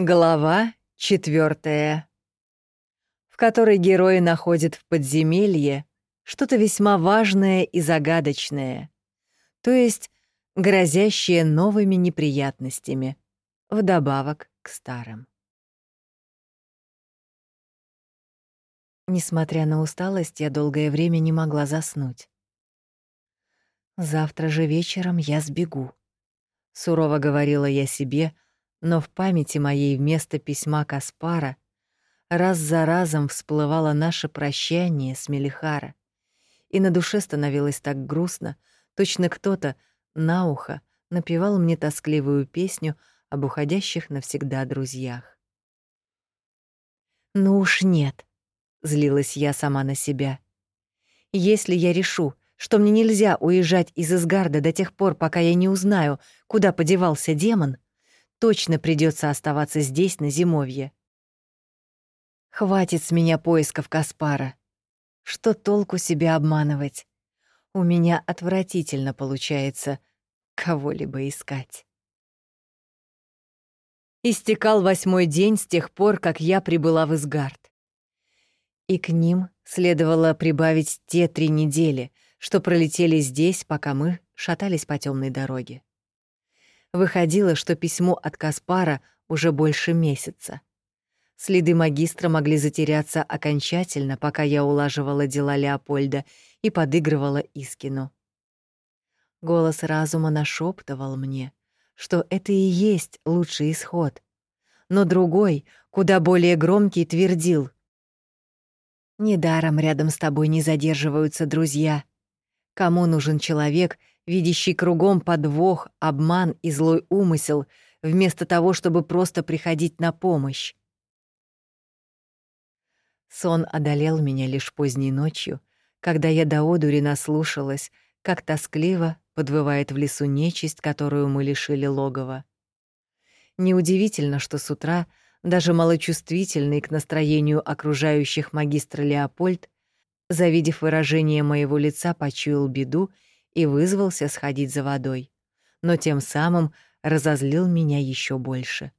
Глава четвертая, в которой герои находят в подземелье что-то весьма важное и загадочное, то есть грозящее новыми неприятностями, вдобавок к старым. Несмотря на усталость, я долгое время не могла заснуть. «Завтра же вечером я сбегу», — сурово говорила я себе, — но в памяти моей вместо письма Каспара раз за разом всплывало наше прощание с Мелихара, и на душе становилось так грустно, точно кто-то на ухо напевал мне тоскливую песню об уходящих навсегда друзьях. «Ну уж нет», — злилась я сама на себя. «Если я решу, что мне нельзя уезжать из Изгарда до тех пор, пока я не узнаю, куда подевался демон, — точно придется оставаться здесь, на зимовье. Хватит с меня поисков Каспара. Что толку себя обманывать? У меня отвратительно получается кого-либо искать. Истекал восьмой день с тех пор, как я прибыла в Изгард. И к ним следовало прибавить те три недели, что пролетели здесь, пока мы шатались по темной дороге. Выходило, что письмо от Каспара уже больше месяца. Следы магистра могли затеряться окончательно, пока я улаживала дела Леопольда и подыгрывала Искину. Голос разума нашептывал мне, что это и есть лучший исход. Но другой, куда более громкий, твердил. «Недаром рядом с тобой не задерживаются друзья. Кому нужен человек, видящий кругом подвох, обман и злой умысел, вместо того, чтобы просто приходить на помощь. Сон одолел меня лишь поздней ночью, когда я до одури наслушалась, как тоскливо подвывает в лесу нечисть, которую мы лишили логова. Неудивительно, что с утра даже малочувствительный к настроению окружающих магистр Леопольд, завидев выражение моего лица, почуял беду и вызвался сходить за водой, но тем самым разозлил меня еще больше.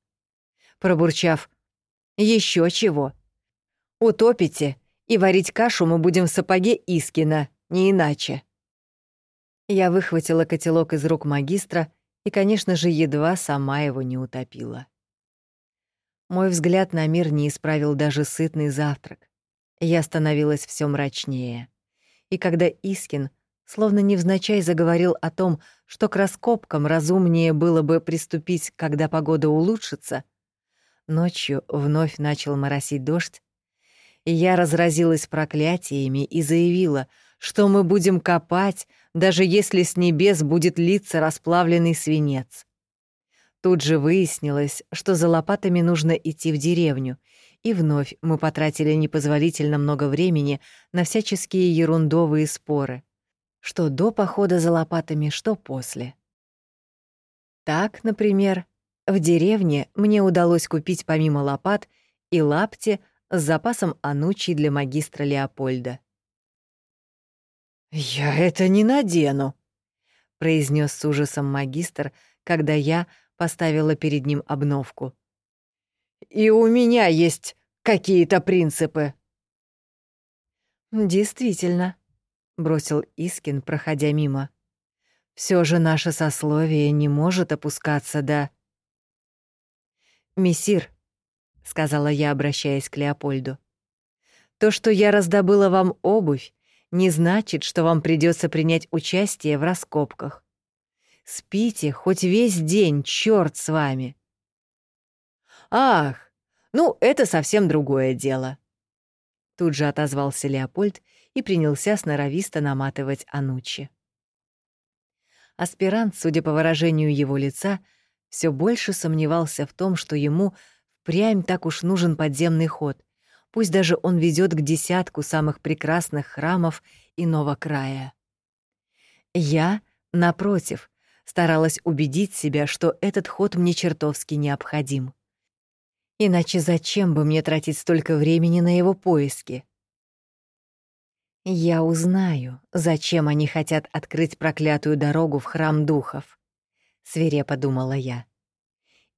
Пробурчав еще чего? Утопите, и варить кашу мы будем в сапоге Искина, не иначе». Я выхватила котелок из рук магистра и, конечно же, едва сама его не утопила. Мой взгляд на мир не исправил даже сытный завтрак. Я становилась все мрачнее. И когда Искин словно невзначай заговорил о том, что к раскопкам разумнее было бы приступить, когда погода улучшится. Ночью вновь начал моросить дождь, и я разразилась проклятиями и заявила, что мы будем копать, даже если с небес будет литься расплавленный свинец. Тут же выяснилось, что за лопатами нужно идти в деревню, и вновь мы потратили непозволительно много времени на всяческие ерундовые споры — что до похода за лопатами, что после. Так, например, в деревне мне удалось купить помимо лопат и лапти с запасом анучи для магистра Леопольда. «Я это не надену», — произнес с ужасом магистр, когда я поставила перед ним обновку. «И у меня есть какие-то принципы». «Действительно», бросил Искин, проходя мимо. Все же наше сословие не может опускаться до Мессир, сказала я, обращаясь к Леопольду. То, что я раздобыла вам обувь, не значит, что вам придется принять участие в раскопках. Спите хоть весь день, черт с вами. Ах, ну это совсем другое дело. Тут же отозвался Леопольд и принялся сноровисто наматывать Анучи. Аспирант, судя по выражению его лица, все больше сомневался в том, что ему впрямь так уж нужен подземный ход, пусть даже он ведет к десятку самых прекрасных храмов иного края. Я, напротив, старалась убедить себя, что этот ход мне чертовски необходим. Иначе зачем бы мне тратить столько времени на его поиски? Я узнаю, зачем они хотят открыть проклятую дорогу в храм духов, свирепо думала я.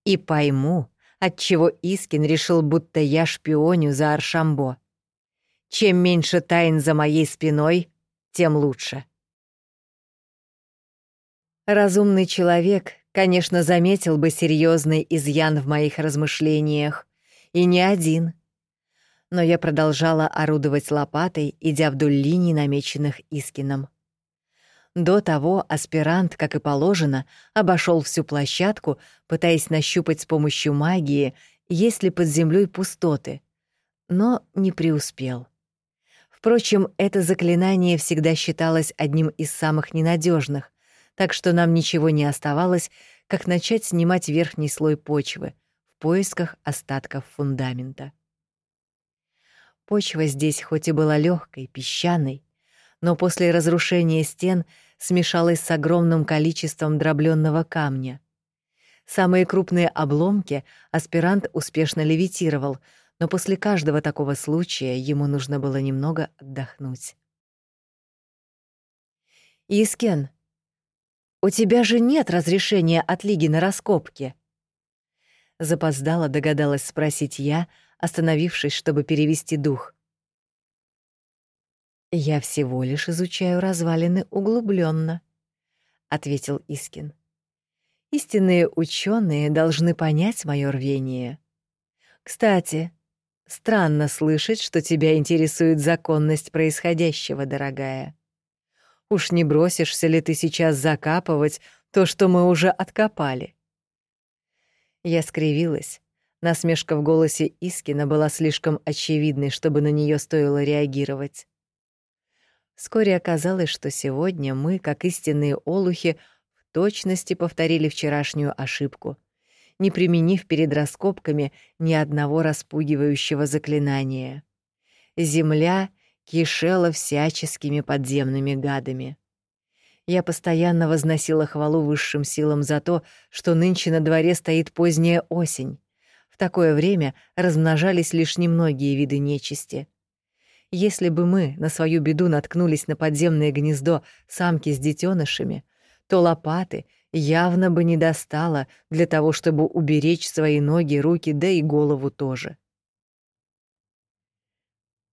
И пойму, отчего Искин решил, будто я шпионю за Аршамбо. Чем меньше тайн за моей спиной, тем лучше. Разумный человек, конечно, заметил бы серьезный изъян в моих размышлениях, и не один. Но я продолжала орудовать лопатой, идя вдоль линий, намеченных Искином. До того аспирант, как и положено, обошел всю площадку, пытаясь нащупать с помощью магии, есть ли под землей пустоты, но не преуспел. Впрочем, это заклинание всегда считалось одним из самых ненадежных, так что нам ничего не оставалось, как начать снимать верхний слой почвы в поисках остатков фундамента. Почва здесь хоть и была легкой, песчаной, но после разрушения стен смешалась с огромным количеством дробленного камня. Самые крупные обломки аспирант успешно левитировал, но после каждого такого случая ему нужно было немного отдохнуть. «Искен, у тебя же нет разрешения от Лиги на раскопки?» Запоздала догадалась спросить я, остановившись, чтобы перевести дух. «Я всего лишь изучаю развалины углубленно, ответил Искин. «Истинные ученые должны понять мое рвение. Кстати, странно слышать, что тебя интересует законность происходящего, дорогая. Уж не бросишься ли ты сейчас закапывать то, что мы уже откопали?» Я скривилась. Насмешка в голосе Искина была слишком очевидной, чтобы на нее стоило реагировать. Вскоре оказалось, что сегодня мы, как истинные олухи, в точности повторили вчерашнюю ошибку, не применив перед раскопками ни одного распугивающего заклинания. Земля кишела всяческими подземными гадами. Я постоянно возносила хвалу высшим силам за то, что нынче на дворе стоит поздняя осень. Такое время размножались лишь немногие виды нечисти — если бы мы на свою беду наткнулись на подземное гнездо самки с детенышами, то лопаты явно бы не достало для того, чтобы уберечь свои ноги, руки, да и голову тоже.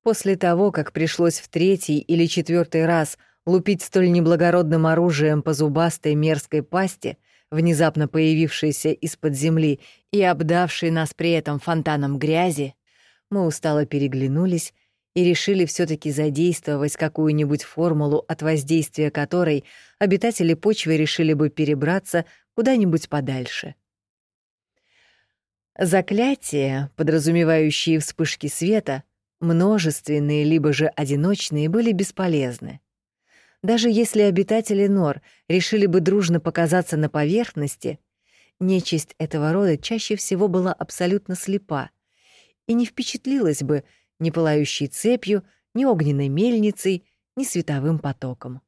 После того, как пришлось в третий или четвертый раз лупить столь неблагородным оружием по зубастой мерзкой пасти, внезапно появившейся из-под земли и обдавшей нас при этом фонтаном грязи, мы устало переглянулись и решили все таки задействовать какую-нибудь формулу, от воздействия которой обитатели почвы решили бы перебраться куда-нибудь подальше. Заклятия, подразумевающие вспышки света, множественные либо же одиночные, были бесполезны. Даже если обитатели нор решили бы дружно показаться на поверхности, нечисть этого рода чаще всего была абсолютно слепа и не впечатлилась бы ни пылающей цепью, ни огненной мельницей, ни световым потоком.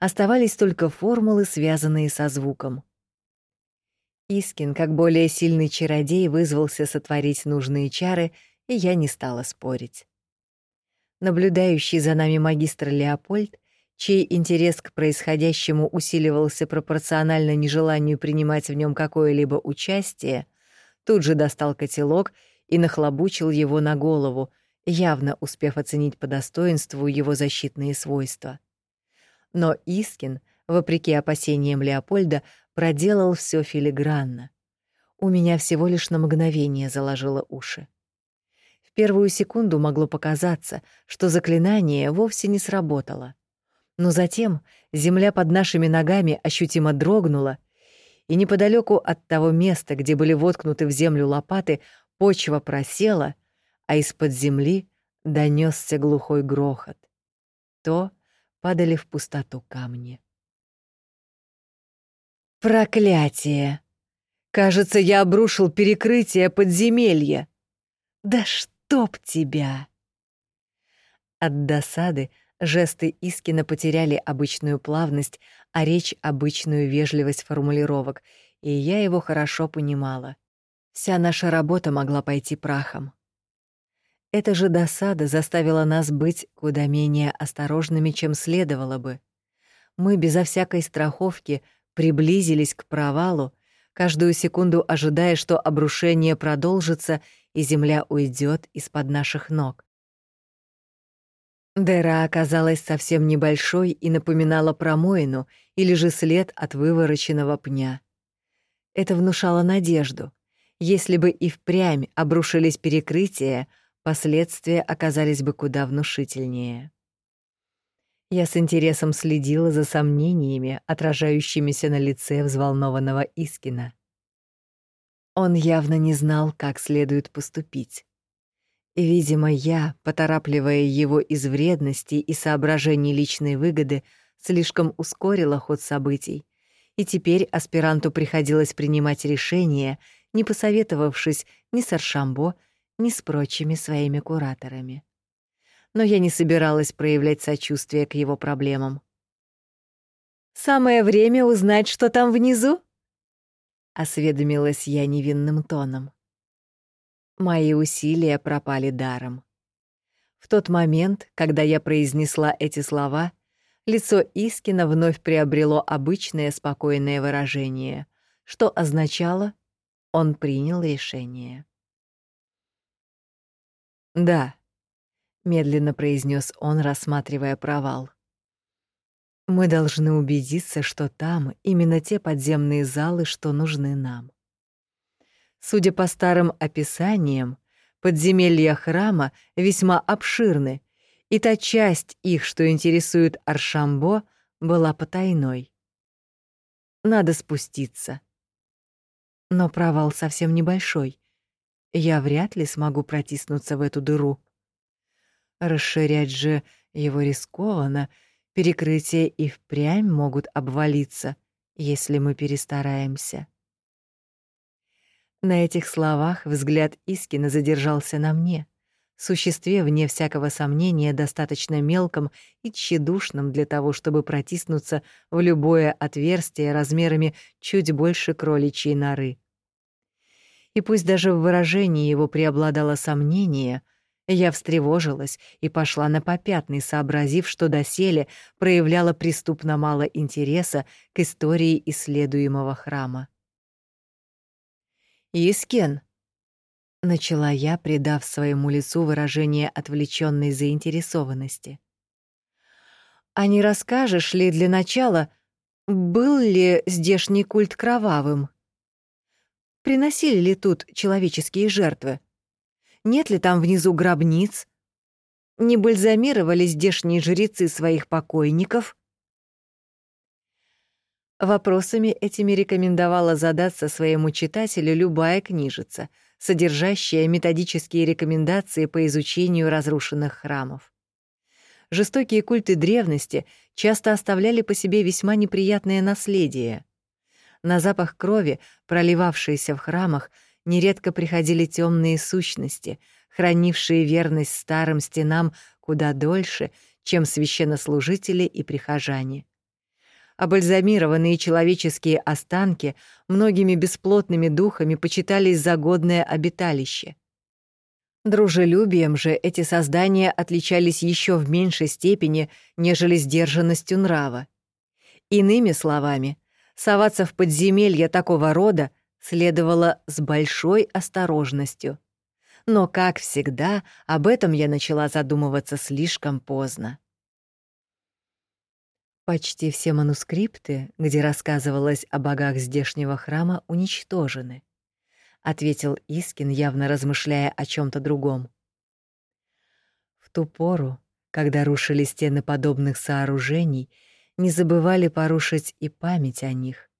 Оставались только формулы, связанные со звуком. Искин, как более сильный чародей, вызвался сотворить нужные чары, и я не стала спорить. Наблюдающий за нами магистр Леопольд, чей интерес к происходящему усиливался пропорционально нежеланию принимать в нем какое-либо участие, тут же достал котелок и нахлобучил его на голову, явно успев оценить по достоинству его защитные свойства. Но Искин, вопреки опасениям Леопольда, проделал все филигранно. У меня всего лишь на мгновение заложило уши. В первую секунду могло показаться, что заклинание вовсе не сработало. Но затем земля под нашими ногами ощутимо дрогнула, и неподалеку от того места, где были воткнуты в землю лопаты, Почва просела, а из-под земли донесся глухой грохот. То падали в пустоту камни. Проклятие! Кажется, я обрушил перекрытие подземелья. Да чтоб тебя! От досады жесты Искина потеряли обычную плавность, а речь — обычную вежливость формулировок, и я его хорошо понимала. Вся наша работа могла пойти прахом. Эта же досада заставила нас быть куда менее осторожными, чем следовало бы. Мы безо всякой страховки приблизились к провалу, каждую секунду ожидая, что обрушение продолжится и земля уйдет из-под наших ног. Дыра оказалась совсем небольшой и напоминала промоину или же след от вывороченного пня. Это внушало надежду. Если бы и впрямь обрушились перекрытия, последствия оказались бы куда внушительнее. Я с интересом следила за сомнениями, отражающимися на лице взволнованного Искина. Он явно не знал, как следует поступить. Видимо, я, поторапливая его из вредности и соображений личной выгоды, слишком ускорила ход событий, и теперь аспиранту приходилось принимать решения, не посоветовавшись ни с Аршамбо, ни с прочими своими кураторами но я не собиралась проявлять сочувствие к его проблемам. «Самое время узнать, что там внизу?» — осведомилась я невинным тоном. Мои усилия пропали даром. В тот момент, когда я произнесла эти слова, лицо Искина вновь приобрело обычное спокойное выражение, что означало «он принял решение». «Да», медленно произнес он, рассматривая провал. Мы должны убедиться, что там именно те подземные залы, что нужны нам. Судя по старым описаниям, подземелья храма весьма обширны, и та часть их, что интересует Аршамбо, была потайной. Надо спуститься. Но провал совсем небольшой. Я вряд ли смогу протиснуться в эту дыру. Расширять же его рискованно, перекрытия и впрямь могут обвалиться, если мы перестараемся. На этих словах взгляд Искина задержался на мне, существе, вне всякого сомнения, достаточно мелком и тщедушном для того, чтобы протиснуться в любое отверстие размерами чуть больше кроличьей норы. И пусть даже в выражении его преобладало сомнение, я встревожилась и пошла на попятный, сообразив, что доселе проявляла преступно мало интереса к истории исследуемого храма. «Искен», — начала я, придав своему лицу выражение отвлеченной заинтересованности. «А не расскажешь ли для начала, был ли здешний культ кровавым? Приносили ли тут человеческие жертвы?» Нет ли там внизу гробниц? Не бальзамировали здешние жрецы своих покойников? Вопросами этими рекомендовала задаться своему читателю любая книжица, содержащая методические рекомендации по изучению разрушенных храмов. Жестокие культы древности часто оставляли по себе весьма неприятное наследие. На запах крови, проливавшейся в храмах, нередко приходили темные сущности, хранившие верность старым стенам куда дольше, чем священнослужители и прихожане. Обальзамированные человеческие останки многими бесплотными духами почитались за годное обиталище. Дружелюбием же эти создания отличались еще в меньшей степени, нежели сдержанностью нрава. Иными словами, соваться в подземелья такого рода — следовало с большой осторожностью. Но, как всегда, об этом я начала задумываться слишком поздно. Почти все манускрипты, где рассказывалось о богах здешнего храма, уничтожены, ответил Искин, явно размышляя о чем то другом. В ту пору, когда рушили стены подобных сооружений, не забывали порушить и память о них.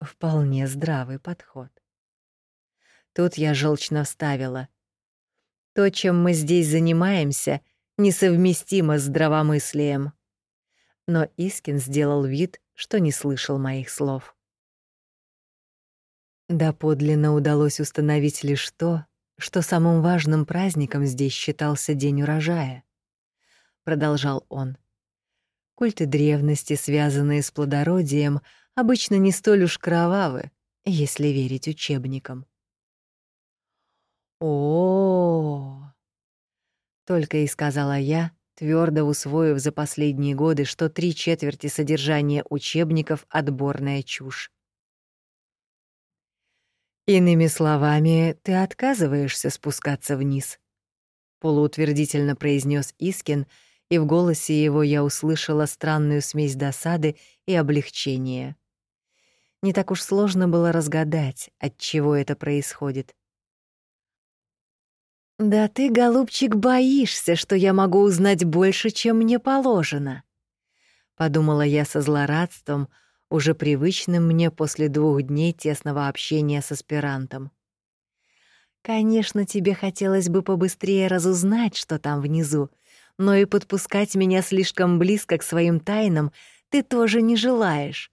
Вполне здравый подход. Тут я желчно вставила. То, чем мы здесь занимаемся, несовместимо с здравомыслием. Но Искин сделал вид, что не слышал моих слов. Доподлинно удалось установить лишь то, что самым важным праздником здесь считался день урожая, продолжал он. Культы древности, связанные с плодородием, обычно не столь уж кровавы, если верить учебникам. О, только и сказала я, твердо усвоив за последние годы, что три четверти содержания учебников отборная чушь. Иными словами, ты отказываешься спускаться вниз, полуутвердительно произнес Искин, и в голосе его я услышала странную смесь досады и облегчения. Не так уж сложно было разгадать, от чего это происходит. Да ты, голубчик, боишься, что я могу узнать больше, чем мне положено, подумала я со злорадством, уже привычным мне после двух дней тесного общения с аспирантом. Конечно, тебе хотелось бы побыстрее разузнать, что там внизу, но и подпускать меня слишком близко к своим тайнам ты тоже не желаешь.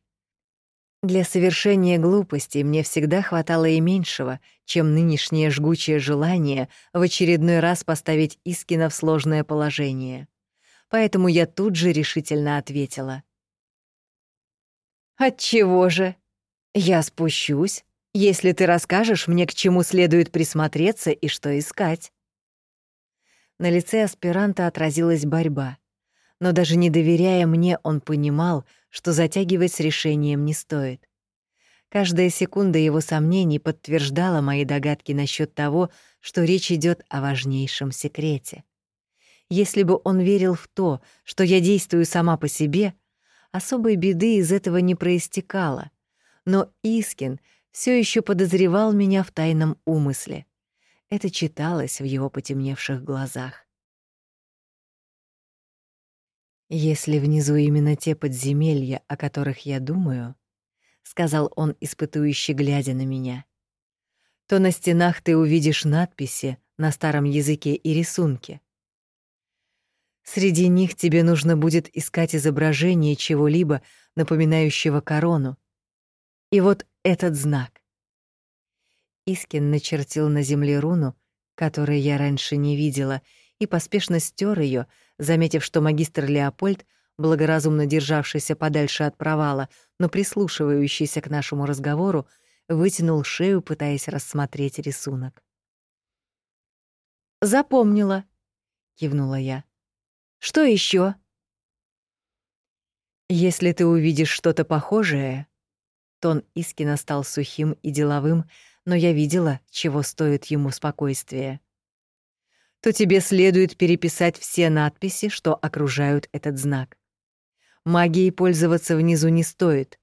Для совершения глупостей мне всегда хватало и меньшего, чем нынешнее жгучее желание в очередной раз поставить Искина в сложное положение. Поэтому я тут же решительно ответила. «Отчего же? Я спущусь, если ты расскажешь мне, к чему следует присмотреться и что искать». На лице аспиранта отразилась борьба но даже не доверяя мне, он понимал, что затягивать с решением не стоит. Каждая секунда его сомнений подтверждала мои догадки насчет того, что речь идет о важнейшем секрете. Если бы он верил в то, что я действую сама по себе, особой беды из этого не проистекало. Но Искин все еще подозревал меня в тайном умысле. Это читалось в его потемневших глазах. Если внизу именно те подземелья, о которых я думаю, сказал он, испытующе глядя на меня, то на стенах ты увидишь надписи на старом языке и рисунки. Среди них тебе нужно будет искать изображение чего-либо, напоминающего корону. И вот этот знак. Искин начертил на земле руну, которую я раньше не видела, и поспешно стер ее, заметив, что магистр Леопольд, благоразумно державшийся подальше от провала, но прислушивающийся к нашему разговору, вытянул шею, пытаясь рассмотреть рисунок. «Запомнила», — кивнула я. «Что еще? «Если ты увидишь что-то похожее...» Тон Искина стал сухим и деловым, но я видела, чего стоит ему спокойствие то тебе следует переписать все надписи, что окружают этот знак. Магией пользоваться внизу не стоит.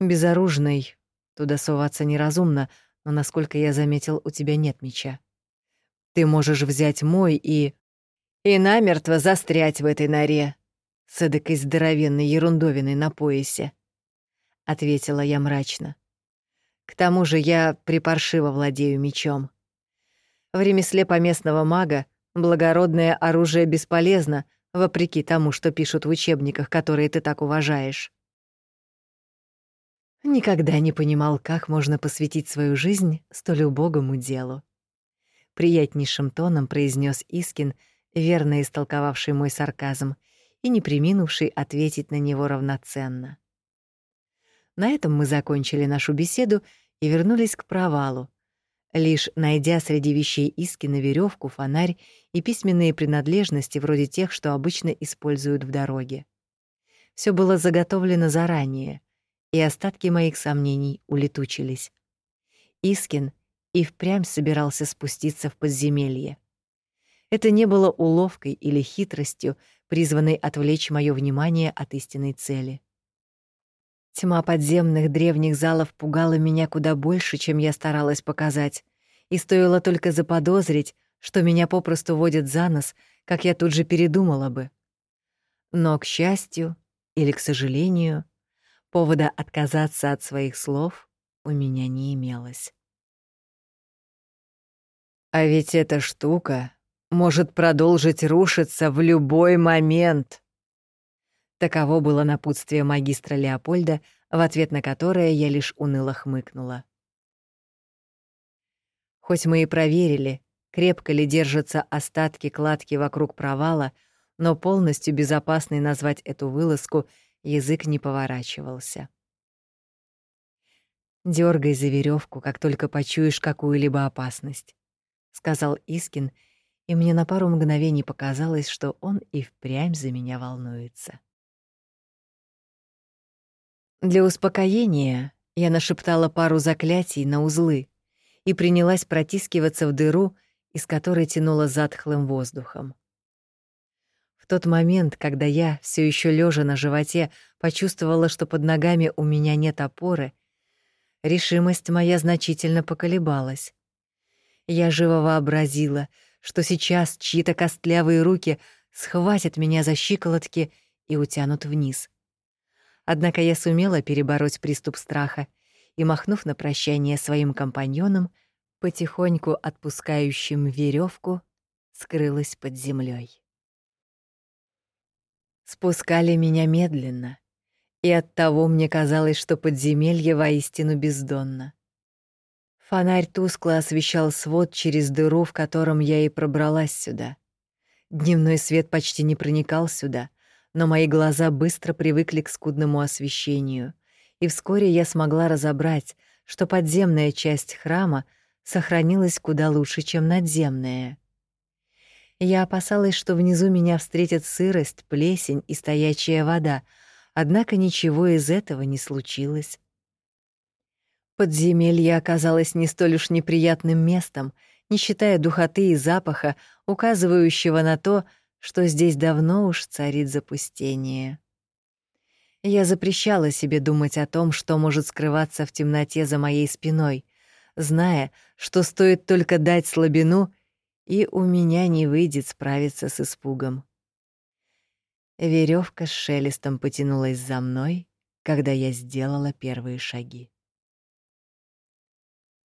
Безоружный, туда соваться неразумно, но, насколько я заметил, у тебя нет меча. Ты можешь взять мой и... И намертво застрять в этой норе, с эдакой здоровенной ерундовиной на поясе, — ответила я мрачно. К тому же я припаршиво владею мечом. В ремесле поместного мага благородное оружие бесполезно, вопреки тому, что пишут в учебниках, которые ты так уважаешь. Никогда не понимал, как можно посвятить свою жизнь столь убогому делу. Приятнейшим тоном произнес Искин, верно истолковавший мой сарказм и не приминувший ответить на него равноценно. На этом мы закончили нашу беседу и вернулись к провалу, Лишь найдя среди вещей Искина веревку, фонарь и письменные принадлежности вроде тех, что обычно используют в дороге. Все было заготовлено заранее, и остатки моих сомнений улетучились. Искин и впрямь собирался спуститься в подземелье. Это не было уловкой или хитростью, призванной отвлечь мое внимание от истинной цели. Тьма подземных древних залов пугала меня куда больше, чем я старалась показать, и стоило только заподозрить, что меня попросту водят за нос, как я тут же передумала бы. Но, к счастью или к сожалению, повода отказаться от своих слов у меня не имелось. А ведь эта штука может продолжить рушиться в любой момент. Таково было напутствие магистра Леопольда, в ответ на которое я лишь уныло хмыкнула. Хоть мы и проверили, крепко ли держатся остатки кладки вокруг провала, но полностью безопасной назвать эту вылазку язык не поворачивался. Дергай за веревку, как только почуешь какую-либо опасность», — сказал Искин, и мне на пару мгновений показалось, что он и впрямь за меня волнуется. Для успокоения Я нашептала пару заклятий на узлы и принялась протискиваться в дыру, из которой тянуло затхлым воздухом. В тот момент, когда я, все еще лежа на животе, почувствовала, что под ногами у меня нет опоры, решимость моя значительно поколебалась. Я живо вообразила, что сейчас чьи-то костлявые руки схватят меня за щиколотки и утянут вниз. Однако я сумела перебороть приступ страха и, махнув на прощание своим компаньонам, потихоньку отпускающим веревку, скрылась под землей. Спускали меня медленно, и оттого мне казалось, что подземелье воистину бездонно. Фонарь тускло освещал свод через дыру, в котором я и пробралась сюда. Дневной свет почти не проникал сюда, но мои глаза быстро привыкли к скудному освещению, и вскоре я смогла разобрать, что подземная часть храма сохранилась куда лучше, чем надземная. Я опасалась, что внизу меня встретят сырость, плесень и стоячая вода, однако ничего из этого не случилось. Подземелье оказалось не столь уж неприятным местом, не считая духоты и запаха, указывающего на то, что здесь давно уж царит запустение. Я запрещала себе думать о том, что может скрываться в темноте за моей спиной, зная, что стоит только дать слабину, и у меня не выйдет справиться с испугом. Веревка с шелестом потянулась за мной, когда я сделала первые шаги.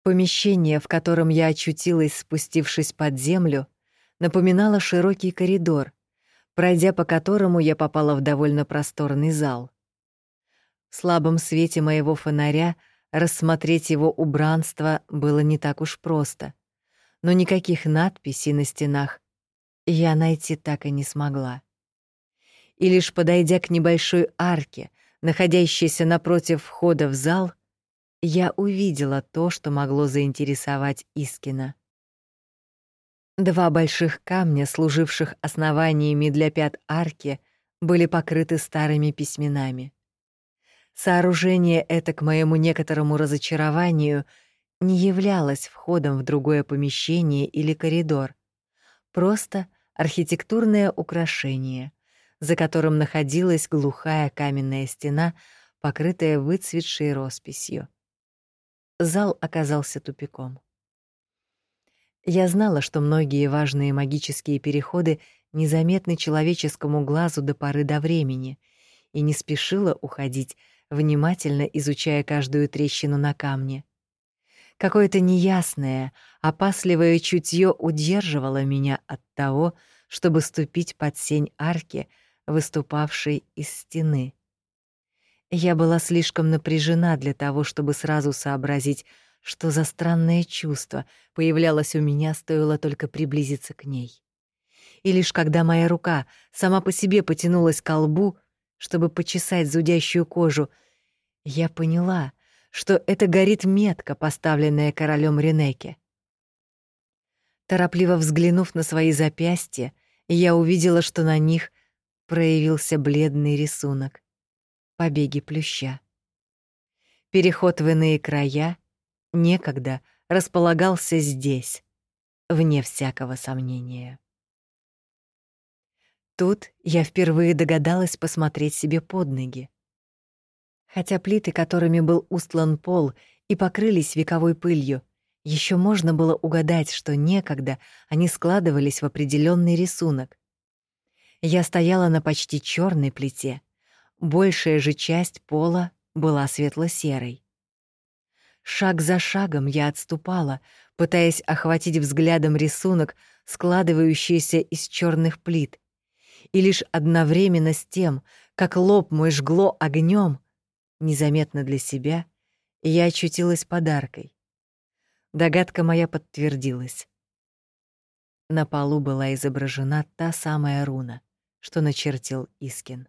Помещение, в котором я очутилась, спустившись под землю, напоминала широкий коридор, пройдя по которому я попала в довольно просторный зал. В слабом свете моего фонаря рассмотреть его убранство было не так уж просто, но никаких надписей на стенах я найти так и не смогла. И лишь подойдя к небольшой арке, находящейся напротив входа в зал, я увидела то, что могло заинтересовать Искина. Два больших камня, служивших основаниями для пят арки, были покрыты старыми письменами. Сооружение это, к моему некоторому разочарованию, не являлось входом в другое помещение или коридор, просто архитектурное украшение, за которым находилась глухая каменная стена, покрытая выцветшей росписью. Зал оказался тупиком. Я знала, что многие важные магические переходы незаметны человеческому глазу до поры до времени, и не спешила уходить, внимательно изучая каждую трещину на камне. Какое-то неясное, опасливое чутье удерживало меня от того, чтобы ступить под сень арки, выступавшей из стены. Я была слишком напряжена для того, чтобы сразу сообразить, что за странное чувство появлялось у меня, стоило только приблизиться к ней. И лишь когда моя рука сама по себе потянулась к лбу, чтобы почесать зудящую кожу, я поняла, что это горит метка, поставленная королем Ренеке. Торопливо взглянув на свои запястья, я увидела, что на них проявился бледный рисунок — побеги плюща. Переход в иные края — некогда располагался здесь, вне всякого сомнения. Тут я впервые догадалась посмотреть себе под ноги. Хотя плиты, которыми был устлан пол и покрылись вековой пылью, еще можно было угадать, что некогда они складывались в определенный рисунок. Я стояла на почти черной плите. Большая же часть пола была светло-серой. Шаг за шагом я отступала, пытаясь охватить взглядом рисунок, складывающийся из черных плит. И лишь одновременно с тем, как лоб мой жгло огнем, незаметно для себя, я очутилась подаркой. Догадка моя подтвердилась. На полу была изображена та самая руна, что начертил Искин.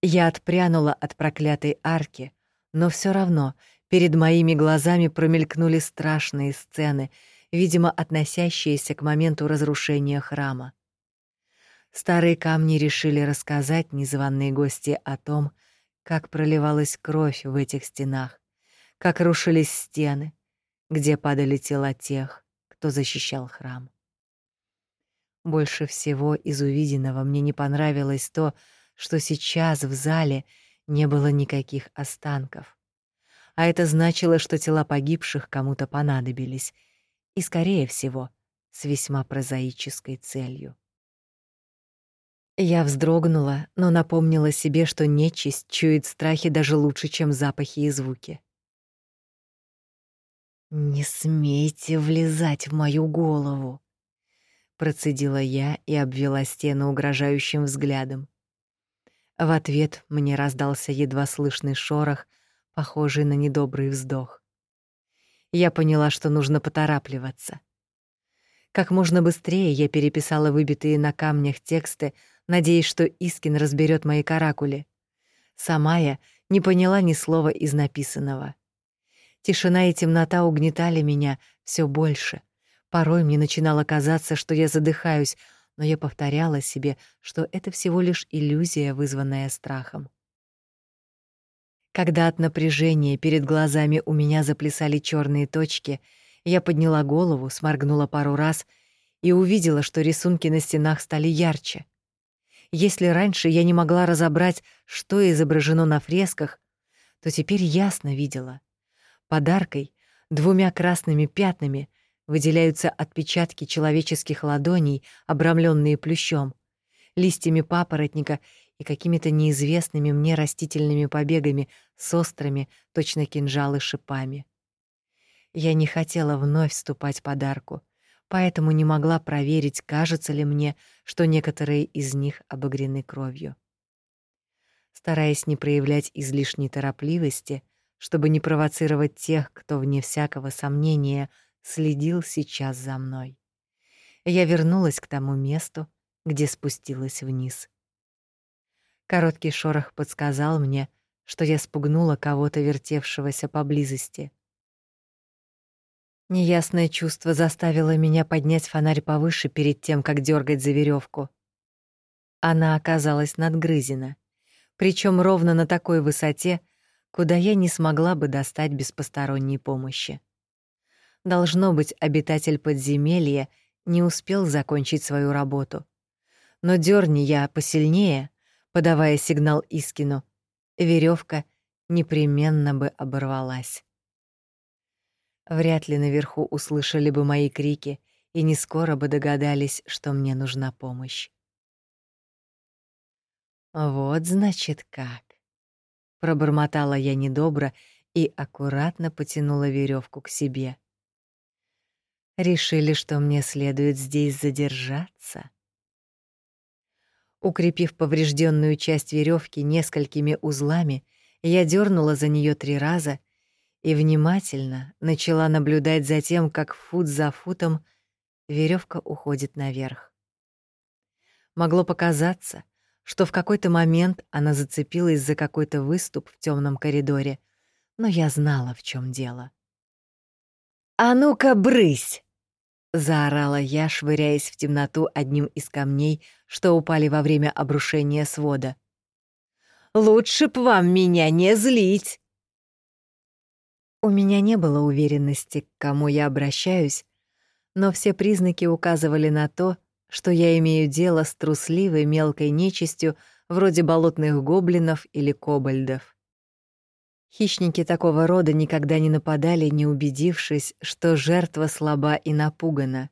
Я отпрянула от проклятой арки, но все равно Перед моими глазами промелькнули страшные сцены, видимо, относящиеся к моменту разрушения храма. Старые камни решили рассказать незваные гости о том, как проливалась кровь в этих стенах, как рушились стены, где падали тела тех, кто защищал храм. Больше всего из увиденного мне не понравилось то, что сейчас в зале не было никаких останков. А это значило, что тела погибших кому-то понадобились, и, скорее всего, с весьма прозаической целью. Я вздрогнула, но напомнила себе, что нечисть чует страхи даже лучше, чем запахи и звуки. «Не смейте влезать в мою голову!» Процедила я и обвела стену угрожающим взглядом. В ответ мне раздался едва слышный шорох, похожий на недобрый вздох. Я поняла, что нужно поторапливаться. Как можно быстрее я переписала выбитые на камнях тексты, надеясь, что Искин разберет мои каракули. Сама я не поняла ни слова из написанного. Тишина и темнота угнетали меня все больше. Порой мне начинало казаться, что я задыхаюсь, но я повторяла себе, что это всего лишь иллюзия, вызванная страхом. Когда от напряжения перед глазами у меня заплясали черные точки, я подняла голову, сморгнула пару раз и увидела, что рисунки на стенах стали ярче. Если раньше я не могла разобрать, что изображено на фресках, то теперь ясно видела. Подаркой, двумя красными пятнами, выделяются отпечатки человеческих ладоней, обрамленные плющом, листьями папоротника и какими-то неизвестными мне растительными побегами с острыми, точно кинжалы, шипами. Я не хотела вновь вступать подарку, поэтому не могла проверить, кажется ли мне, что некоторые из них обогрены кровью. Стараясь не проявлять излишней торопливости, чтобы не провоцировать тех, кто вне всякого сомнения следил сейчас за мной. Я вернулась к тому месту, где спустилась вниз. Короткий шорох подсказал мне, что я спугнула кого-то вертевшегося поблизости. Неясное чувство заставило меня поднять фонарь повыше перед тем, как дергать за веревку. Она оказалась надгрызена, причем ровно на такой высоте, куда я не смогла бы достать без посторонней помощи. Должно быть, обитатель подземелья не успел закончить свою работу. Но дерни я посильнее, подавая сигнал Искину, веревка непременно бы оборвалась. Вряд ли наверху услышали бы мои крики и не скоро бы догадались, что мне нужна помощь. Вот значит как. Пробормотала я недобро и аккуратно потянула веревку к себе. Решили, что мне следует здесь задержаться. Укрепив поврежденную часть веревки несколькими узлами, я дернула за нее три раза — и внимательно начала наблюдать за тем, как фут за футом веревка уходит наверх. Могло показаться, что в какой-то момент она зацепилась за какой-то выступ в темном коридоре, но я знала, в чем дело. «А ну-ка, брысь!» — заорала я, швыряясь в темноту одним из камней, что упали во время обрушения свода. «Лучше б вам меня не злить!» У меня не было уверенности, к кому я обращаюсь, но все признаки указывали на то, что я имею дело с трусливой мелкой нечистью вроде болотных гоблинов или кобальдов. Хищники такого рода никогда не нападали, не убедившись, что жертва слаба и напугана.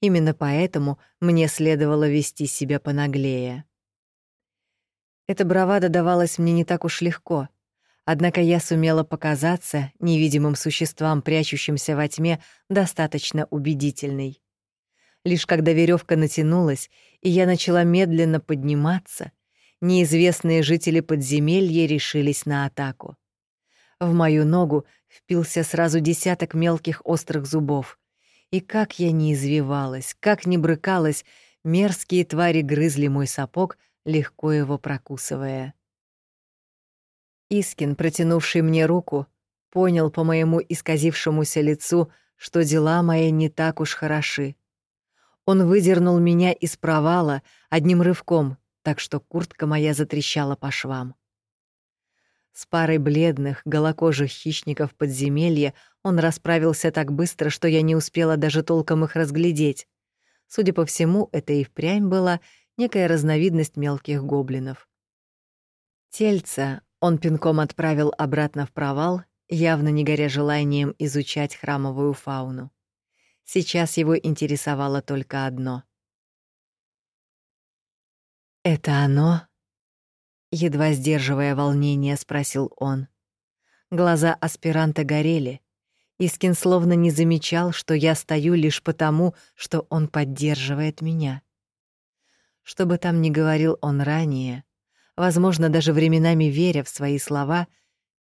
Именно поэтому мне следовало вести себя понаглее. Эта бравада давалась мне не так уж легко — Однако я сумела показаться невидимым существам, прячущимся во тьме, достаточно убедительной. Лишь когда веревка натянулась, и я начала медленно подниматься, неизвестные жители подземелья решились на атаку. В мою ногу впился сразу десяток мелких острых зубов. И как я не извивалась, как не брыкалась, мерзкие твари грызли мой сапог, легко его прокусывая. Искин, протянувший мне руку, понял по моему исказившемуся лицу, что дела мои не так уж хороши. Он выдернул меня из провала одним рывком, так что куртка моя затрещала по швам. С парой бледных, голокожих хищников подземелья он расправился так быстро, что я не успела даже толком их разглядеть. Судя по всему, это и впрямь была некая разновидность мелких гоблинов. Тельца он пинком отправил обратно в провал, явно не горя желанием изучать храмовую фауну. Сейчас его интересовало только одно. «Это оно?» Едва сдерживая волнение, спросил он. Глаза аспиранта горели. Искин словно не замечал, что я стою лишь потому, что он поддерживает меня. Что бы там ни говорил он ранее, возможно, даже временами веря в свои слова,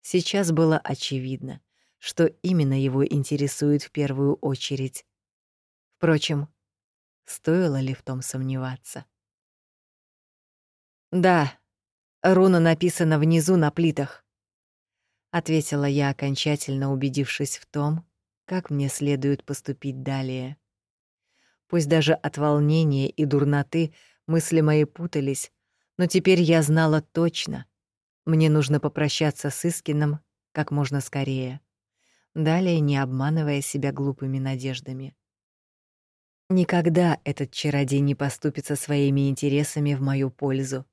сейчас было очевидно, что именно его интересует в первую очередь. Впрочем, стоило ли в том сомневаться? «Да, руна написана внизу на плитах», — ответила я, окончательно убедившись в том, как мне следует поступить далее. Пусть даже от волнения и дурноты мысли мои путались, но теперь я знала точно. Мне нужно попрощаться с Искином как можно скорее, далее не обманывая себя глупыми надеждами. Никогда этот чародей не поступится своими интересами в мою пользу.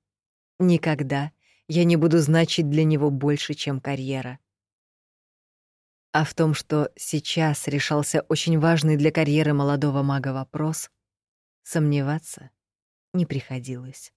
Никогда я не буду значить для него больше, чем карьера. А в том, что сейчас решался очень важный для карьеры молодого мага вопрос, сомневаться не приходилось.